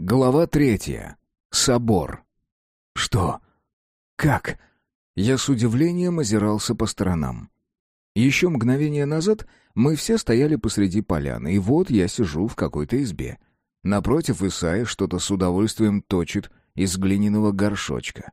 Глава третья. Собор. Что? Как? Я с удивлением озирался по сторонам. Еще мгновение назад мы все стояли посреди поляны, и вот я сижу в какой-то избе. Напротив Исаия что-то с удовольствием точит из глиняного горшочка.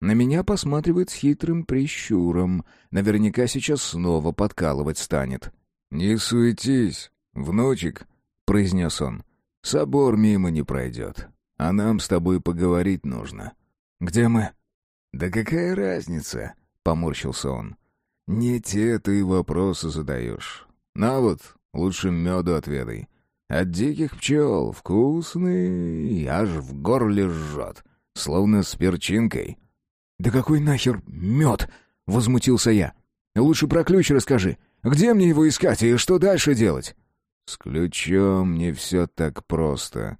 На меня посматривает с хитрым прищуром. Наверняка сейчас снова подкалывать станет. «Не суетись, внучек», — произнес он. «Собор мимо не пройдет, а нам с тобой поговорить нужно». «Где мы?» «Да какая разница?» — поморщился он. «Не те ты вопросы задаешь. На вот, лучше меду отведай. От диких пчел вкусный, аж в горле жжет, словно с перчинкой». «Да какой нахер мед?» — возмутился я. «Лучше про ключ расскажи. Где мне его искать и что дальше делать?» «С ключом не все так просто.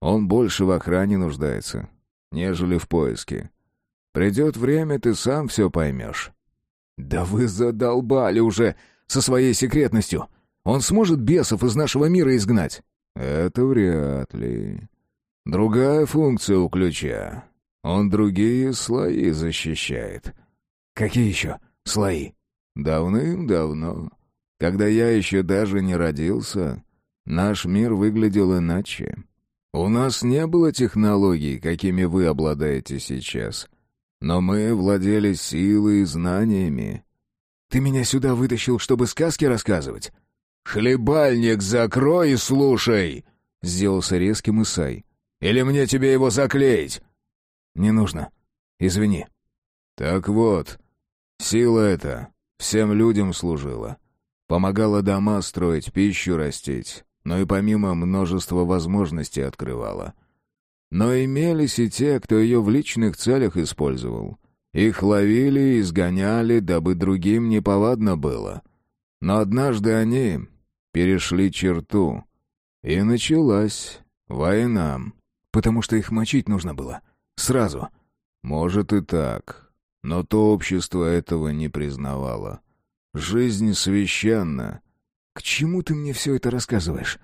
Он больше в охране нуждается, нежели в поиске. Придет время, ты сам все поймешь». «Да вы задолбали уже со своей секретностью. Он сможет бесов из нашего мира изгнать?» «Это вряд ли. Другая функция у ключа. Он другие слои защищает». «Какие еще слои?» «Давным-давно, когда я еще даже не родился, наш мир выглядел иначе. У нас не было технологий, какими вы обладаете сейчас. Но мы владели силой и знаниями». «Ты меня сюда вытащил, чтобы сказки рассказывать?» «Хлебальник закрой и слушай!» — сделался резким Исай. «Или мне тебе его заклеить?» «Не нужно. Извини». «Так вот, сила эта всем людям служила. Помогала дома строить, пищу растить, но и помимо множества возможностей открывала. Но имелись и те, кто ее в личных целях использовал. Их ловили и изгоняли, дабы другим неповадно было. Но однажды они перешли черту, и началась война. Потому что их мочить нужно было. Сразу. Может и так. Но то общество этого не признавало. Жизнь священна. К чему ты мне все это рассказываешь?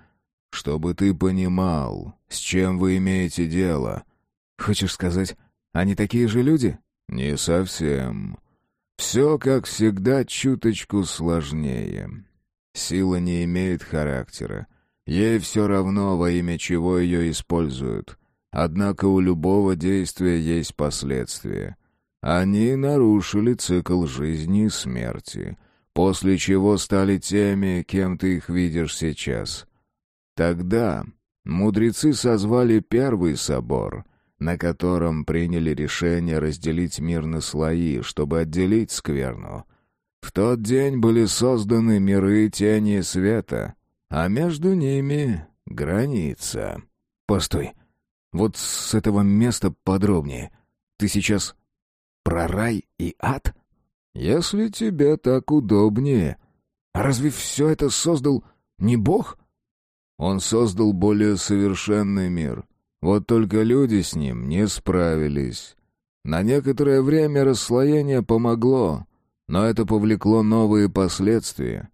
Чтобы ты понимал, с чем вы имеете дело. Хочешь сказать, они такие же люди? Не совсем. Все, как всегда, чуточку сложнее. Сила не имеет характера. Ей все равно, во имя чего ее используют. Однако у любого действия есть последствия. Они нарушили цикл жизни и смерти, после чего стали теми, кем ты их видишь сейчас. Тогда мудрецы созвали первый собор, на котором приняли решение разделить мир на слои, чтобы отделить скверну. В тот день были созданы миры тени света, а между ними — граница. Постой, вот с этого места подробнее. Ты сейчас про рай и ад? Если тебе так удобнее. А разве все это создал не Бог? Он создал более совершенный мир. Вот только люди с ним не справились. На некоторое время расслоение помогло, но это повлекло новые последствия.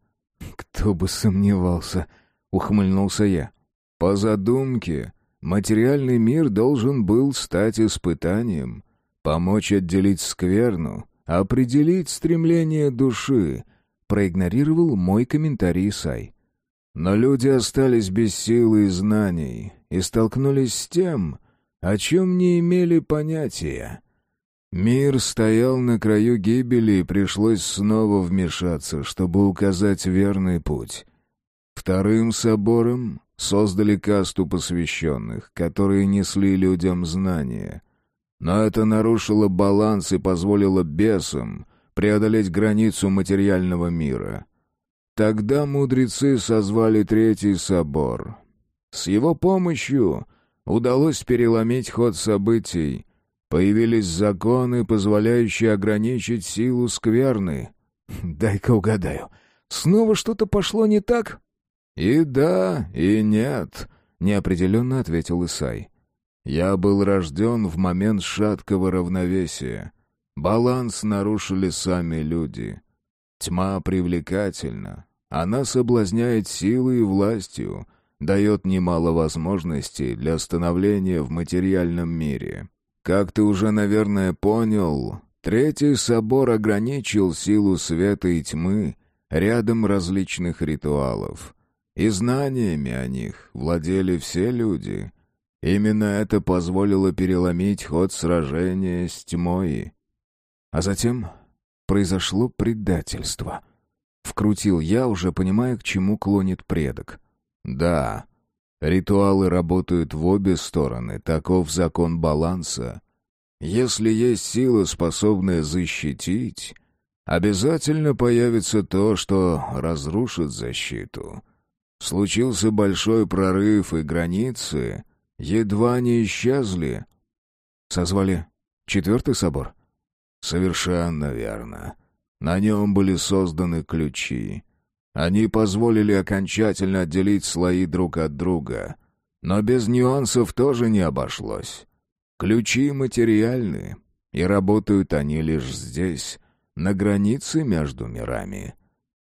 «Кто бы сомневался», — ухмыльнулся я. «По задумке, материальный мир должен был стать испытанием, помочь отделить скверну, определить стремление души, проигнорировал мой комментарий Сай. Но люди остались без силы и знаний и столкнулись с тем, о чем не имели понятия. Мир стоял на краю гибели, и пришлось снова вмешаться, чтобы указать верный путь. Вторым собором создали касту посвященных, которые несли людям знания. Но это нарушило баланс и позволило бесам преодолеть границу материального мира. Тогда мудрецы созвали Третий собор. С его помощью удалось переломить ход событий. Появились законы, позволяющие ограничить силу скверны. «Дай-ка угадаю. Снова что-то пошло не так?» «И да, и нет», — неопределенно ответил Исай. Я был рожден в момент шаткого равновесия. Баланс нарушили сами люди. Тьма привлекательна. Она соблазняет силой и властью, дает немало возможностей для становления в материальном мире. Как ты уже, наверное, понял, Третий собор ограничил силу света и тьмы рядом различных ритуалов. И знаниями о них владели все люди. Именно это позволило переломить ход сражения с тьмой. А затем произошло предательство. Вкрутил я, уже понимая, к чему клонит предок. Да, ритуалы работают в обе стороны, таков закон баланса. Если есть сила, способная защитить, обязательно появится то, что разрушит защиту. Случился большой прорыв, и границы едва не исчезли. Созвали четвертый собор? Совершенно верно. На нем были созданы ключи. Они позволили окончательно отделить слои друг от друга. Но без нюансов тоже не обошлось. Ключи материальны, и работают они лишь здесь, на границе между мирами.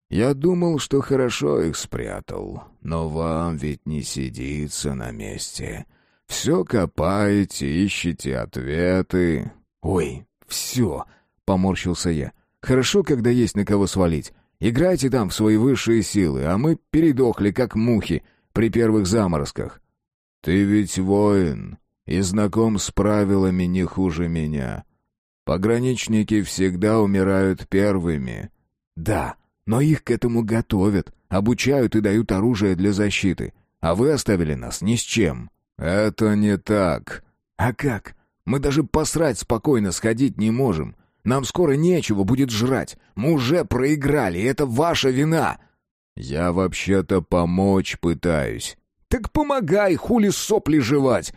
Я думал, что хорошо их спрятал, но вам ведь не сидится на месте. Все копаете, ищете ответы. Ой, все, поморщился я. Хорошо, когда есть на кого свалить. Играйте там в свои высшие силы, а мы передохли, как мухи, при первых заморозках. Ты ведь воин, и знаком с правилами не хуже меня. Пограничники всегда умирают первыми. Да, но их к этому готовят, обучают и дают оружие для защиты. А вы оставили нас ни с чем. Это не так. А как? Мы даже посрать спокойно сходить не можем. Нам скоро нечего будет жрать. Мы уже проиграли, это ваша вина. Я вообще-то помочь пытаюсь. Так помогай, хули сопли жевать.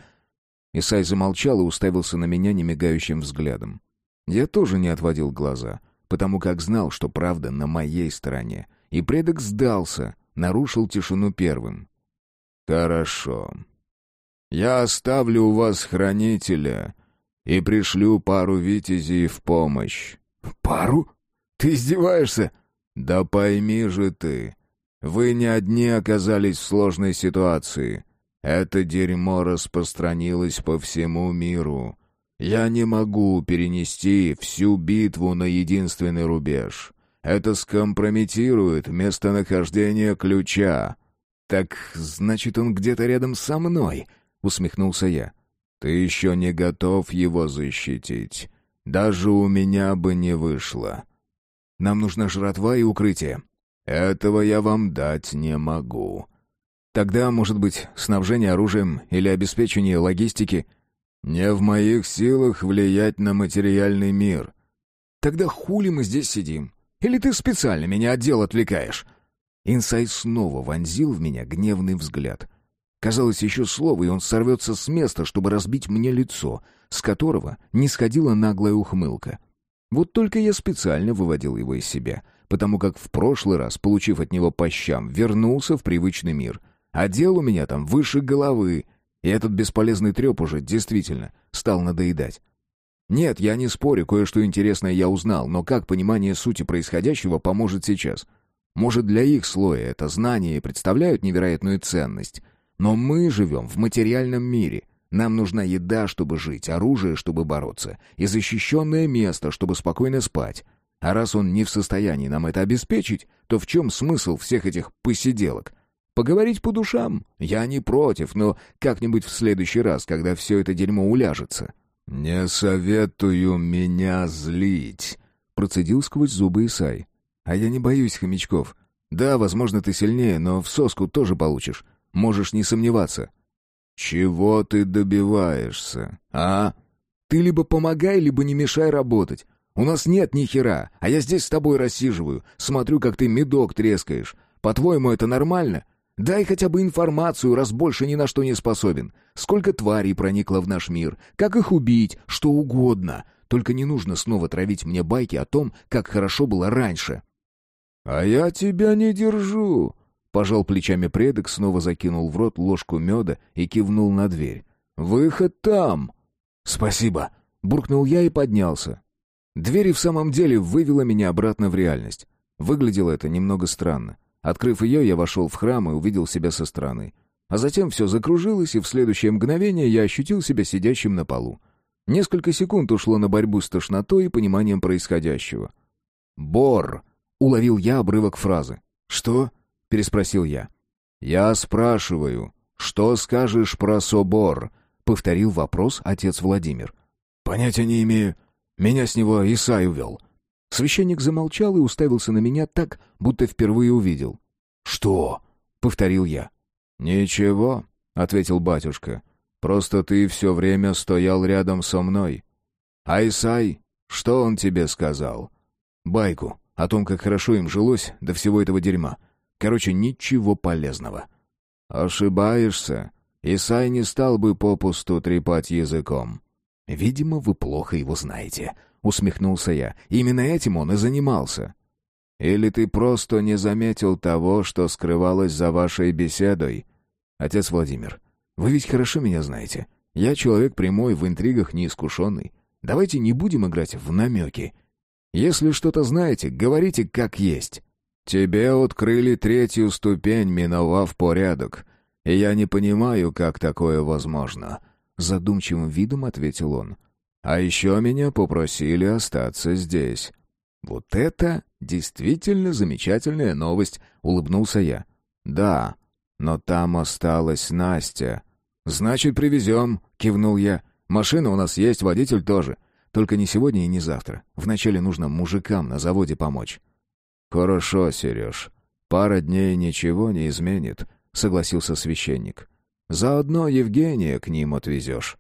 Исай замолчал и уставился на меня немигающим взглядом. Я тоже не отводил глаза, потому как знал, что правда на моей стороне. И предок сдался, нарушил тишину первым. «Хорошо. Я оставлю у вас хранителя и пришлю пару витязей в помощь». «Пару? Ты издеваешься?» «Да пойми же ты, вы не одни оказались в сложной ситуации. Это дерьмо распространилось по всему миру. Я не могу перенести всю битву на единственный рубеж. Это скомпрометирует местонахождение ключа. Так, значит, он где-то рядом со мной, усмехнулся я. Ты еще не готов его защитить. Даже у меня бы не вышло. Нам нужна жратва и укрытие. Этого я вам дать не могу. Тогда, может быть, снабжение оружием или обеспечение логистики? Не в моих силах влиять на материальный мир. Тогда хули мы здесь сидим? Или ты специально меня от дел отвлекаешь? Инсай снова вонзил в меня гневный взгляд. Казалось, еще слово, и он сорвется с места, чтобы разбить мне лицо, с которого не сходила наглая ухмылка. Вот только я специально выводил его из себя, потому как в прошлый раз, получив от него по щам, вернулся в привычный мир — а дел у меня там выше головы, и этот бесполезный треп уже действительно стал надоедать. Нет, я не спорю, кое-что интересное я узнал, но как понимание сути происходящего поможет сейчас? Может, для их слоя это знания представляют невероятную ценность, но мы живем в материальном мире. Нам нужна еда, чтобы жить, оружие, чтобы бороться, и защищенное место, чтобы спокойно спать. А раз он не в состоянии нам это обеспечить, то в чем смысл всех этих посиделок? Поговорить по душам? Я не против, но как-нибудь в следующий раз, когда все это дерьмо уляжется». «Не советую меня злить», — процедил сквозь зубы Исай. «А я не боюсь хомячков. Да, возможно, ты сильнее, но в соску тоже получишь. Можешь не сомневаться». «Чего ты добиваешься, а?» «Ты либо помогай, либо не мешай работать. У нас нет ни хера, а я здесь с тобой рассиживаю, смотрю, как ты медок трескаешь. По-твоему, это нормально? Дай хотя бы информацию, раз больше ни на что не способен. Сколько тварей проникло в наш мир, как их убить, что угодно. Только не нужно снова травить мне байки о том, как хорошо было раньше». «А я тебя не держу», — пожал плечами предок, снова закинул в рот ложку меда и кивнул на дверь. «Выход там!» «Спасибо!» — буркнул я и поднялся. Дверь в самом деле вывела меня обратно в реальность. Выглядело это немного странно. Открыв ее, я вошел в храм и увидел себя со стороны. а затем все закружилось, и в следующее мгновение я ощутил себя сидящим на полу. Несколько секунд ушло на борьбу с тошнотой и пониманием происходящего. «Бор!» — уловил я обрывок фразы. «Что?» — переспросил я. «Я спрашиваю, что скажешь про собор?» — повторил вопрос отец Владимир. «Понятия не имею. Меня с него Исай увел». Священник замолчал и уставился на меня так, будто впервые увидел. «Что?» — повторил я. «Ничего», — ответил батюшка. «Просто ты все время стоял рядом со мной». «Айсай, что он тебе сказал?» «Байку о том, как хорошо им жилось до всего этого дерьма. Короче, ничего полезного». «Ошибаешься. Исай не стал бы попусту трепать языком». «Видимо, вы плохо его знаете», — усмехнулся я. «Именно этим он и занимался». «Или ты просто не заметил того, что скрывалось за вашей беседой?» «Отец Владимир, вы ведь хорошо меня знаете. Я человек прямой, в интригах неискушенный. Давайте не будем играть в намеки. Если что-то знаете, говорите как есть». «Тебе открыли третью ступень, миновав порядок. И я не понимаю, как такое возможно», — задумчивым видом ответил он. «А еще меня попросили остаться здесь». «Вот это действительно замечательная новость», — улыбнулся я. «Да, но там осталась Настя». «Значит, привезем», — кивнул я. «Машина у нас есть, водитель тоже. Только не сегодня и не завтра. Вначале нужно мужикам на заводе помочь». «Хорошо, Сереж. Пара дней ничего не изменит», — согласился священник. «Заодно Евгения к ним отвезешь».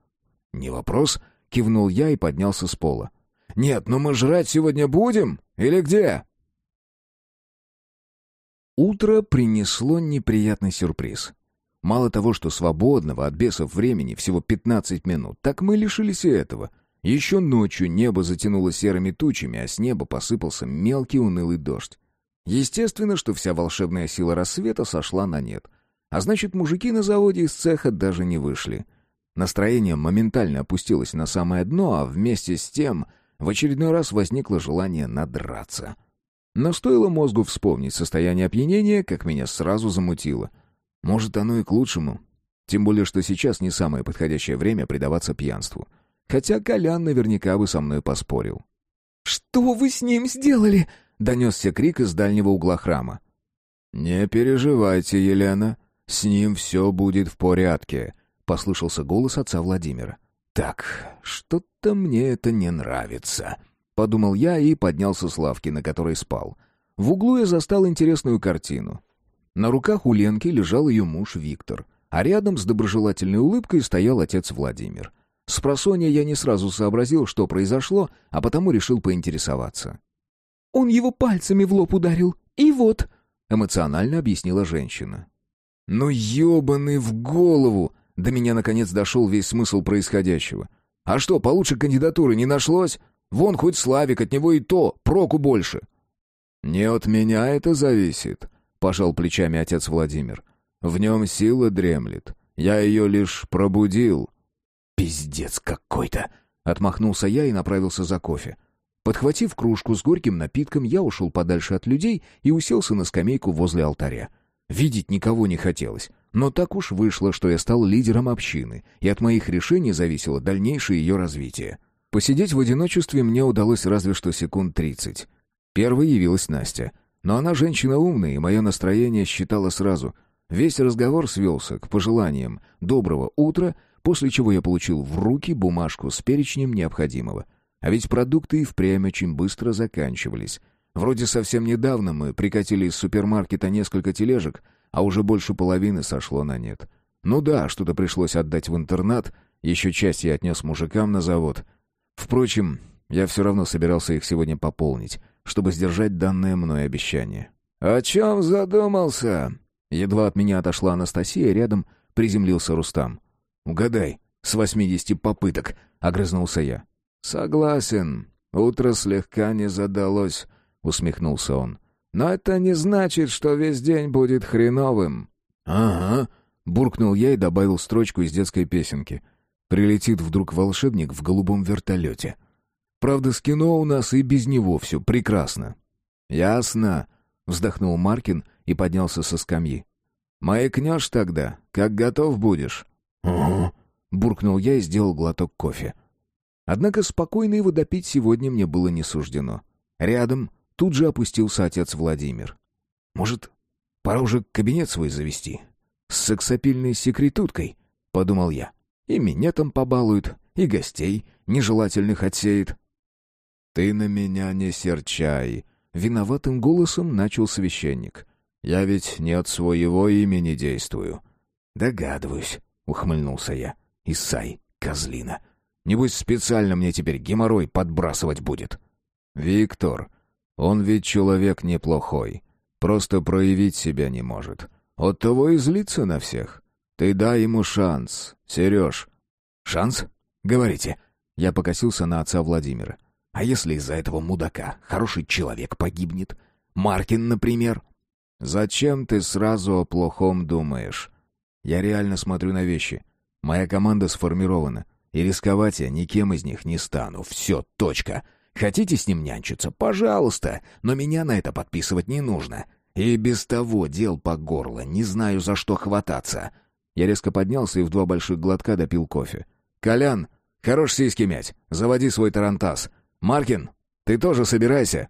«Не вопрос», — кивнул я и поднялся с пола. «Нет, но мы жрать сегодня будем? Или где?» Утро принесло неприятный сюрприз. Мало того, что свободного от бесов времени всего 15 минут, так мы лишились и этого. Еще ночью небо затянуло серыми тучами, а с неба посыпался мелкий унылый дождь. Естественно, что вся волшебная сила рассвета сошла на нет. А значит, мужики на заводе из цеха даже не вышли. Настроение моментально опустилось на самое дно, а вместе с тем в очередной раз возникло желание надраться — но стоило мозгу вспомнить состояние опьянения, как меня сразу замутило. Может, оно и к лучшему. Тем более, что сейчас не самое подходящее время предаваться пьянству. Хотя Колян наверняка бы со мной поспорил. «Что вы с ним сделали?» — донесся крик из дальнего угла храма. «Не переживайте, Елена, с ним все будет в порядке», — послышался голос отца Владимира. «Так, что-то мне это не нравится». Подумал я и поднялся с лавки, на которой спал. В углу я застал интересную картину. На руках у Ленки лежал ее муж Виктор, а рядом с доброжелательной улыбкой стоял отец Владимир. С просонья я не сразу сообразил, что произошло, а потому решил поинтересоваться. «Он его пальцами в лоб ударил, и вот...» — эмоционально объяснила женщина. «Ну, ебаный в голову!» До меня, наконец, дошел весь смысл происходящего. «А что, получше кандидатуры не нашлось? Вон хоть Славик, от него и то, проку больше». «Не от меня это зависит», — пожал плечами отец Владимир. «В нем сила дремлет. Я ее лишь пробудил». «Пиздец какой-то!» — отмахнулся я и направился за кофе. Подхватив кружку с горьким напитком, я ушел подальше от людей и уселся на скамейку возле алтаря. Видеть никого не хотелось, но так уж вышло, что я стал лидером общины, и от моих решений зависело дальнейшее ее развитие. Посидеть в одиночестве мне удалось разве что секунд тридцать. Первой явилась Настя. Но она женщина умная, и мое настроение считала сразу. Весь разговор свелся к пожеланиям «доброго утра», после чего я получил в руки бумажку с перечнем необходимого. А ведь продукты и впрямь очень быстро заканчивались. Вроде совсем недавно мы прикатили из супермаркета несколько тележек, а уже больше половины сошло на нет. Ну да, что-то пришлось отдать в интернат, еще часть я отнес мужикам на завод — Впрочем, я все равно собирался их сегодня пополнить, чтобы сдержать данное мной обещание. «О чем задумался?» Едва от меня отошла Анастасия, рядом приземлился Рустам. «Угадай, с восьмидесяти попыток», — огрызнулся я. «Согласен, утро слегка не задалось», — усмехнулся он. «Но это не значит, что весь день будет хреновым». «Ага», — буркнул я и добавил строчку из детской песенки — Прилетит вдруг волшебник в голубом вертолете. Правда, с кино у нас и без него все прекрасно. «Ясно», — вздохнул Маркин и поднялся со скамьи. Маякнешь тогда, как готов будешь». Буркнул я и сделал глоток кофе. Однако спокойно его допить сегодня мне было не суждено. Рядом тут же опустился отец Владимир. «Может, пора уже кабинет свой завести? С сексапильной секретуткой?» — подумал я. «И меня там побалуют, и гостей нежелательных отсеет». «Ты на меня не серчай», — виноватым голосом начал священник. «Я ведь не от своего имени действую». «Догадываюсь», — ухмыльнулся я. «Исай, козлина. Небось, специально мне теперь геморрой подбрасывать будет». «Виктор, он ведь человек неплохой. Просто проявить себя не может. От того и злится на всех. Ты дай ему шанс, Сереж». «Шанс? Говорите». Я покосился на отца Владимира. А если из-за этого мудака хороший человек погибнет? Маркин, например? Зачем ты сразу о плохом думаешь? Я реально смотрю на вещи. Моя команда сформирована, и рисковать я никем из них не стану. Все, точка. Хотите с ним нянчиться? Пожалуйста, но меня на это подписывать не нужно. И без того дел по горло, не знаю, за что хвататься. Я резко поднялся и в два больших глотка допил кофе. «Колян, хорош сиськи мять, заводи свой тарантас. «Маркин, ты тоже собирайся».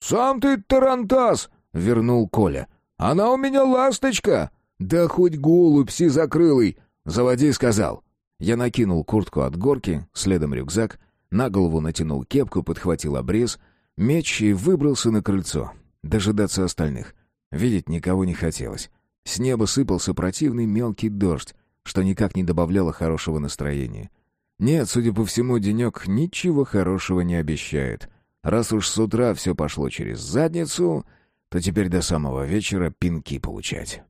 «Сам ты тарантас!» — вернул Коля. «Она у меня ласточка!» «Да хоть голубь закрылый. Заводи, сказал». Я накинул куртку от горки, следом рюкзак, на голову натянул кепку, подхватил обрез, меч и выбрался на крыльцо. Дожидаться остальных. Видеть никого не хотелось. С неба сыпался противный мелкий дождь, что никак не добавляло хорошего настроения. Нет, судя по всему, денек ничего хорошего не обещает. Раз уж с утра все пошло через задницу, то теперь до самого вечера пинки получать.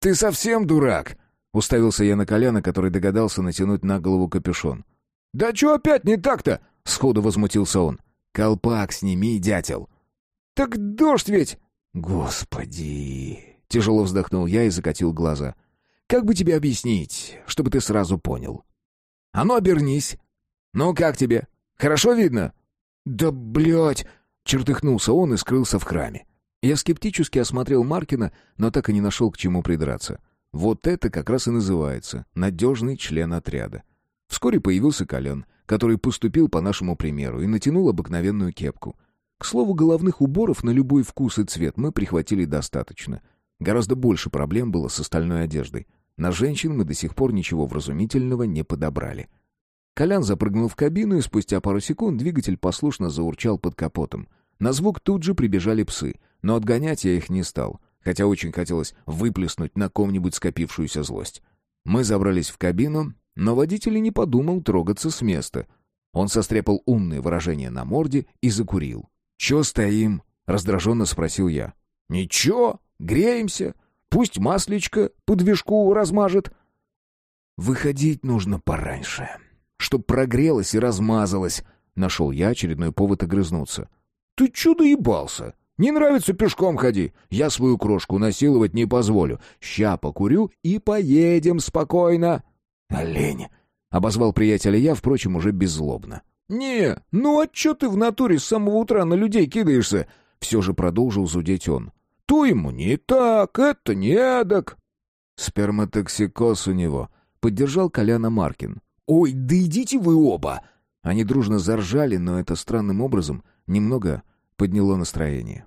«Ты совсем дурак!» — уставился я на Коляна, который догадался натянуть на голову капюшон. «Да что опять не так-то?» — сходу возмутился он. «Колпак сними, дятел!» «Так дождь ведь!» «Господи!» — тяжело вздохнул я и закатил глаза. «Как бы тебе объяснить, чтобы ты сразу понял?» А ну, обернись. Ну, как тебе? Хорошо видно?» «Да, блядь!» — чертыхнулся он и скрылся в храме. Я скептически осмотрел Маркина, но так и не нашел к чему придраться. Вот это как раз и называется надежный член отряда. Вскоре появился Колян, который поступил по нашему примеру и натянул обыкновенную кепку. К слову, головных уборов на любой вкус и цвет мы прихватили достаточно. Гораздо больше проблем было с остальной одеждой. На женщин мы до сих пор ничего вразумительного не подобрали. Колян запрыгнул в кабину, и спустя пару секунд двигатель послушно заурчал под капотом. На звук тут же прибежали псы, но отгонять я их не стал, хотя очень хотелось выплеснуть на ком-нибудь скопившуюся злость. Мы забрались в кабину, но водитель и не подумал трогаться с места. Он состряпал умное выражение на морде и закурил. «Чё стоим?» — раздраженно спросил я. «Ничего, греемся», Пусть маслечко по движку размажет. Выходить нужно пораньше, чтоб прогрелось и размазалось. Нашел я очередной повод огрызнуться. Ты чудо ебался. Не нравится пешком ходи. Я свою крошку насиловать не позволю. Ща покурю и поедем спокойно. Олень. Обозвал приятеля я, впрочем, уже беззлобно. «Не, ну а чё ты в натуре с самого утра на людей кидаешься?» Все же продолжил зудеть он. То ему не так, это не эдак. Сперматоксикоз у него. Поддержал Коляна Маркин. Ой, да идите вы оба! Они дружно заржали, но это странным образом немного подняло настроение.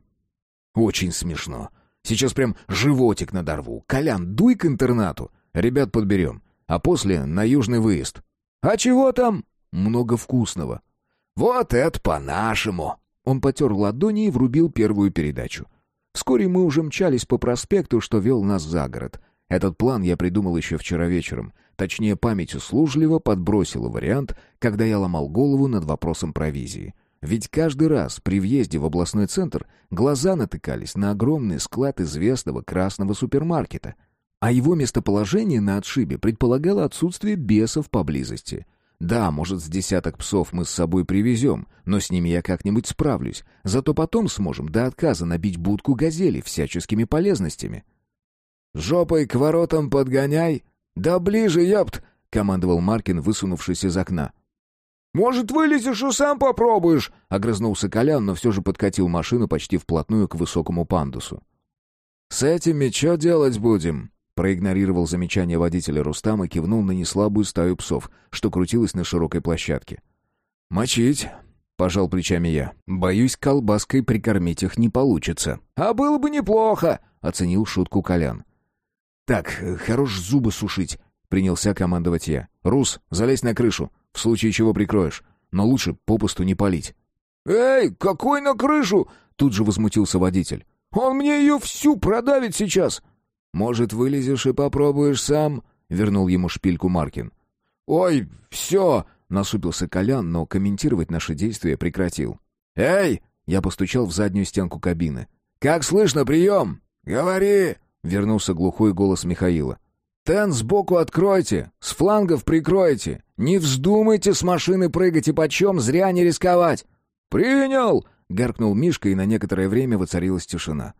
Очень смешно. Сейчас прям животик надорву. Колян, дуй к интернату. Ребят подберем. А после на южный выезд. А чего там? Много вкусного. Вот это по-нашему. Он потер ладони и врубил первую передачу. Вскоре мы уже мчались по проспекту, что вел нас за город. Этот план я придумал еще вчера вечером. Точнее, память услужливо подбросила вариант, когда я ломал голову над вопросом провизии. Ведь каждый раз при въезде в областной центр глаза натыкались на огромный склад известного красного супермаркета. А его местоположение на отшибе предполагало отсутствие бесов поблизости — да, может, с десяток псов мы с собой привезем, но с ними я как-нибудь справлюсь. Зато потом сможем до отказа набить будку газели всяческими полезностями. «Жопой к воротам подгоняй! Да ближе, ёпт!» — командовал Маркин, высунувшись из окна. «Может, вылезешь и сам попробуешь?» — огрызнулся Колян, но все же подкатил машину почти вплотную к высокому пандусу. «С этими что делать будем?» — проигнорировал замечание водителя Рустама, кивнул на неслабую стаю псов, что крутилась на широкой площадке. «Мочить!» — пожал плечами я. «Боюсь, колбаской прикормить их не получится». «А было бы неплохо!» — оценил шутку Колян. «Так, хорош зубы сушить!» — принялся командовать я. «Рус, залезь на крышу, в случае чего прикроешь. Но лучше попусту не палить». «Эй, какой на крышу?» — тут же возмутился водитель. «Он мне ее всю продавит сейчас!» «Может, вылезешь и попробуешь сам?» — вернул ему шпильку Маркин. «Ой, все!» — насупился Колян, но комментировать наши действия прекратил. «Эй!» — я постучал в заднюю стенку кабины. «Как слышно, прием?» «Говори!» — вернулся глухой голос Михаила. «Тен сбоку откройте, с флангов прикройте. Не вздумайте с машины прыгать и почем зря не рисковать». «Принял!» — гаркнул Мишка, и на некоторое время воцарилась тишина.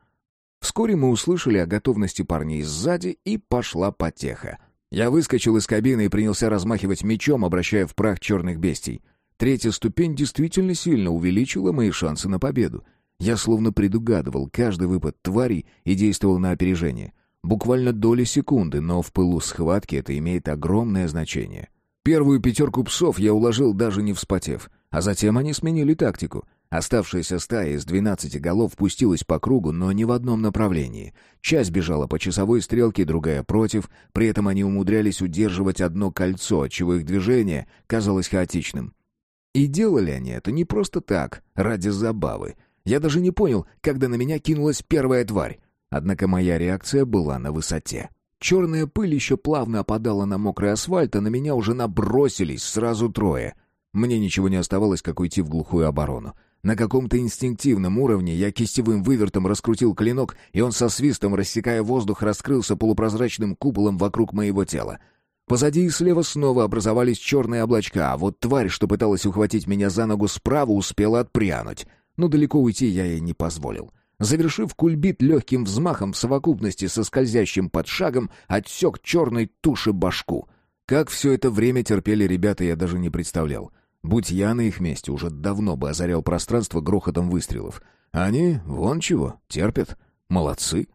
Вскоре мы услышали о готовности парней сзади, и пошла потеха. Я выскочил из кабины и принялся размахивать мечом, обращая в прах черных бестий. Третья ступень действительно сильно увеличила мои шансы на победу. Я словно предугадывал каждый выпад тварей и действовал на опережение. Буквально доли секунды, но в пылу схватки это имеет огромное значение. Первую пятерку псов я уложил даже не вспотев, а затем они сменили тактику — Оставшаяся стая из двенадцати голов пустилась по кругу, но не в одном направлении. Часть бежала по часовой стрелке, другая против, при этом они умудрялись удерживать одно кольцо, отчего их движение казалось хаотичным. И делали они это не просто так, ради забавы. Я даже не понял, когда на меня кинулась первая тварь. Однако моя реакция была на высоте. Черная пыль еще плавно опадала на мокрый асфальт, а на меня уже набросились сразу трое. Мне ничего не оставалось, как уйти в глухую оборону. На каком-то инстинктивном уровне я кистевым вывертом раскрутил клинок, и он со свистом, рассекая воздух, раскрылся полупрозрачным куполом вокруг моего тела. Позади и слева снова образовались черные облачка, а вот тварь, что пыталась ухватить меня за ногу справа, успела отпрянуть. Но далеко уйти я ей не позволил. Завершив кульбит легким взмахом в совокупности со скользящим подшагом, отсек черной туши башку. Как все это время терпели ребята, я даже не представлял. Будь я на их месте, уже давно бы озарял пространство грохотом выстрелов. Они, вон чего, терпят. Молодцы.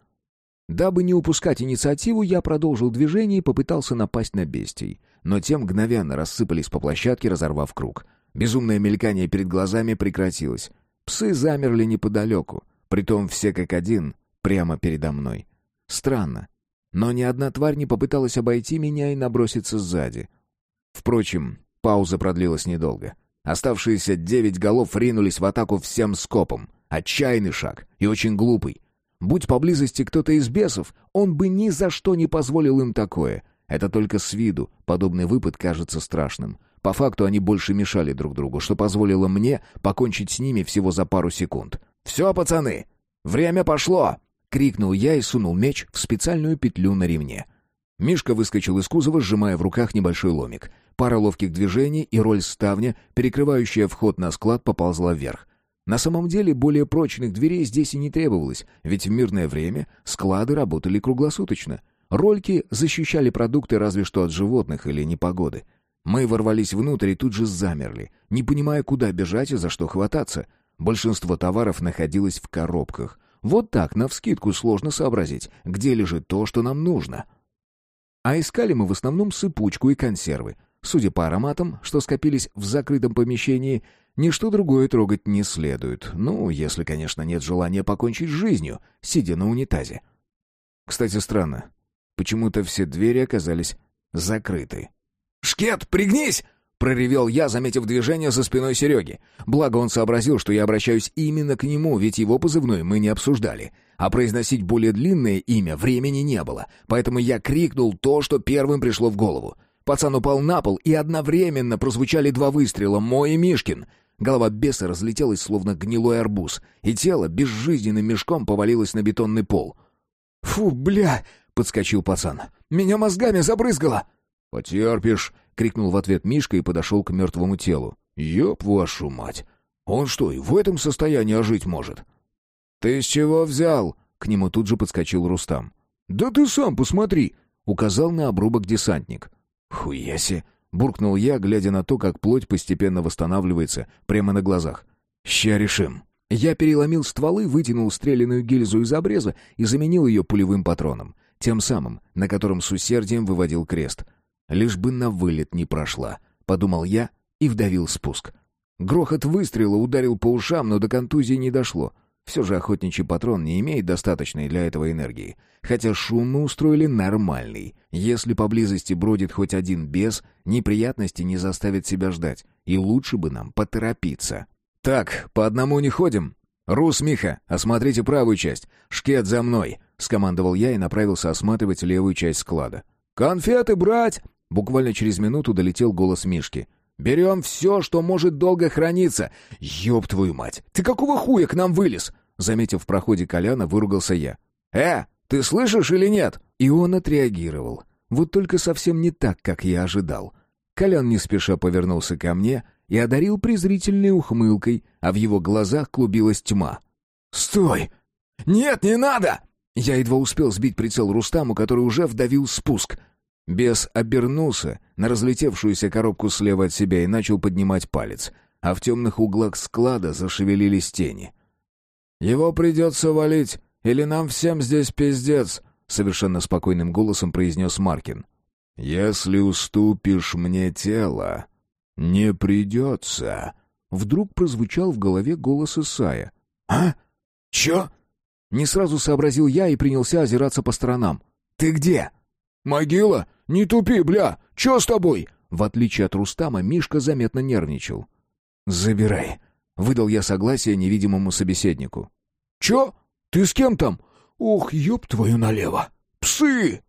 Дабы не упускать инициативу, я продолжил движение и попытался напасть на бестий. Но те мгновенно рассыпались по площадке, разорвав круг. Безумное мелькание перед глазами прекратилось. Псы замерли неподалеку, притом все как один, прямо передо мной. Странно. Но ни одна тварь не попыталась обойти меня и наброситься сзади. Впрочем, Пауза продлилась недолго. Оставшиеся девять голов ринулись в атаку всем скопом. Отчаянный шаг и очень глупый. Будь поблизости кто-то из бесов, он бы ни за что не позволил им такое. Это только с виду подобный выпад кажется страшным. По факту они больше мешали друг другу, что позволило мне покончить с ними всего за пару секунд. «Все, пацаны! Время пошло!» — крикнул я и сунул меч в специальную петлю на ремне. Мишка выскочил из кузова, сжимая в руках небольшой ломик. Пара ловких движений, и роль ставня, перекрывающая вход на склад, поползла вверх. На самом деле более прочных дверей здесь и не требовалось, ведь в мирное время склады работали круглосуточно. Рольки защищали продукты разве что от животных или непогоды. Мы ворвались внутрь и тут же замерли, не понимая, куда бежать и за что хвататься. Большинство товаров находилось в коробках. Вот так, навскидку, сложно сообразить, где лежит то, что нам нужно. А искали мы в основном сыпучку и консервы. Судя по ароматам, что скопились в закрытом помещении, ничто другое трогать не следует. Ну, если, конечно, нет желания покончить с жизнью, сидя на унитазе. Кстати, странно. Почему-то все двери оказались закрыты. «Шкет, пригнись!» — проревел я, заметив движение за спиной Сереги. Благо он сообразил, что я обращаюсь именно к нему, ведь его позывной мы не обсуждали. А произносить более длинное имя времени не было, поэтому я крикнул то, что первым пришло в голову. Пацан упал на пол, и одновременно прозвучали два выстрела, мой и Мишкин. Голова беса разлетелась, словно гнилой арбуз, и тело безжизненным мешком повалилось на бетонный пол. «Фу, бля!» — подскочил пацан. «Меня мозгами забрызгало!» «Потерпишь!» — крикнул в ответ Мишка и подошел к мертвому телу. «Ёб вашу мать! Он что, и в этом состоянии ожить может?» «Ты с чего взял?» — к нему тут же подскочил Рустам. «Да ты сам посмотри!» — указал на обрубок десантник. «Хуяси!» — буркнул я, глядя на то, как плоть постепенно восстанавливается прямо на глазах. «Ща решим». Я переломил стволы, вытянул стреляную гильзу из обреза и заменил ее пулевым патроном. тем самым, на котором с усердием выводил крест. «Лишь бы на вылет не прошла», — подумал я и вдавил спуск. Грохот выстрела ударил по ушам, но до контузии не дошло. Все же охотничий патрон не имеет достаточной для этого энергии. Хотя шум мы устроили нормальный. Если поблизости бродит хоть один бес, неприятности не заставят себя ждать. И лучше бы нам поторопиться. «Так, по одному не ходим. Рус, Миха, осмотрите правую часть. Шкет за мной!» — скомандовал я и направился осматривать левую часть склада. «Конфеты брать!» Буквально через минуту долетел голос Мишки. «Берем все, что может долго храниться!» «Ёб твою мать! Ты какого хуя к нам вылез?» Заметив в проходе Коляна, выругался я. «Э, ты слышишь или нет?» И он отреагировал. Вот только совсем не так, как я ожидал. Колян не спеша повернулся ко мне и одарил презрительной ухмылкой, а в его глазах клубилась тьма. «Стой! Нет, не надо!» Я едва успел сбить прицел Рустаму, который уже вдавил спуск. Бес обернулся на разлетевшуюся коробку слева от себя и начал поднимать палец, а в темных углах склада зашевелились тени. «Его придется валить, или нам всем здесь пиздец», — совершенно спокойным голосом произнес Маркин. «Если уступишь мне тело, не придется», — вдруг прозвучал в голове голос Исая. «А? Чё?» Не сразу сообразил я и принялся озираться по сторонам. «Ты где?» «Могила? Не тупи, бля! Чё с тобой?» В отличие от Рустама, Мишка заметно нервничал. «Забирай», — выдал я согласие невидимому собеседнику. «Чё? Ты с кем там? Ох, ёб твою налево! Псы!»